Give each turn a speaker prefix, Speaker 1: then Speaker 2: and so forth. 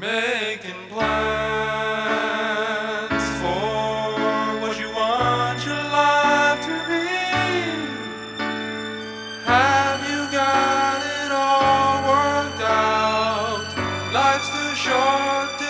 Speaker 1: making plans for what you want your life to be. Have you got it all worked out? Life's too short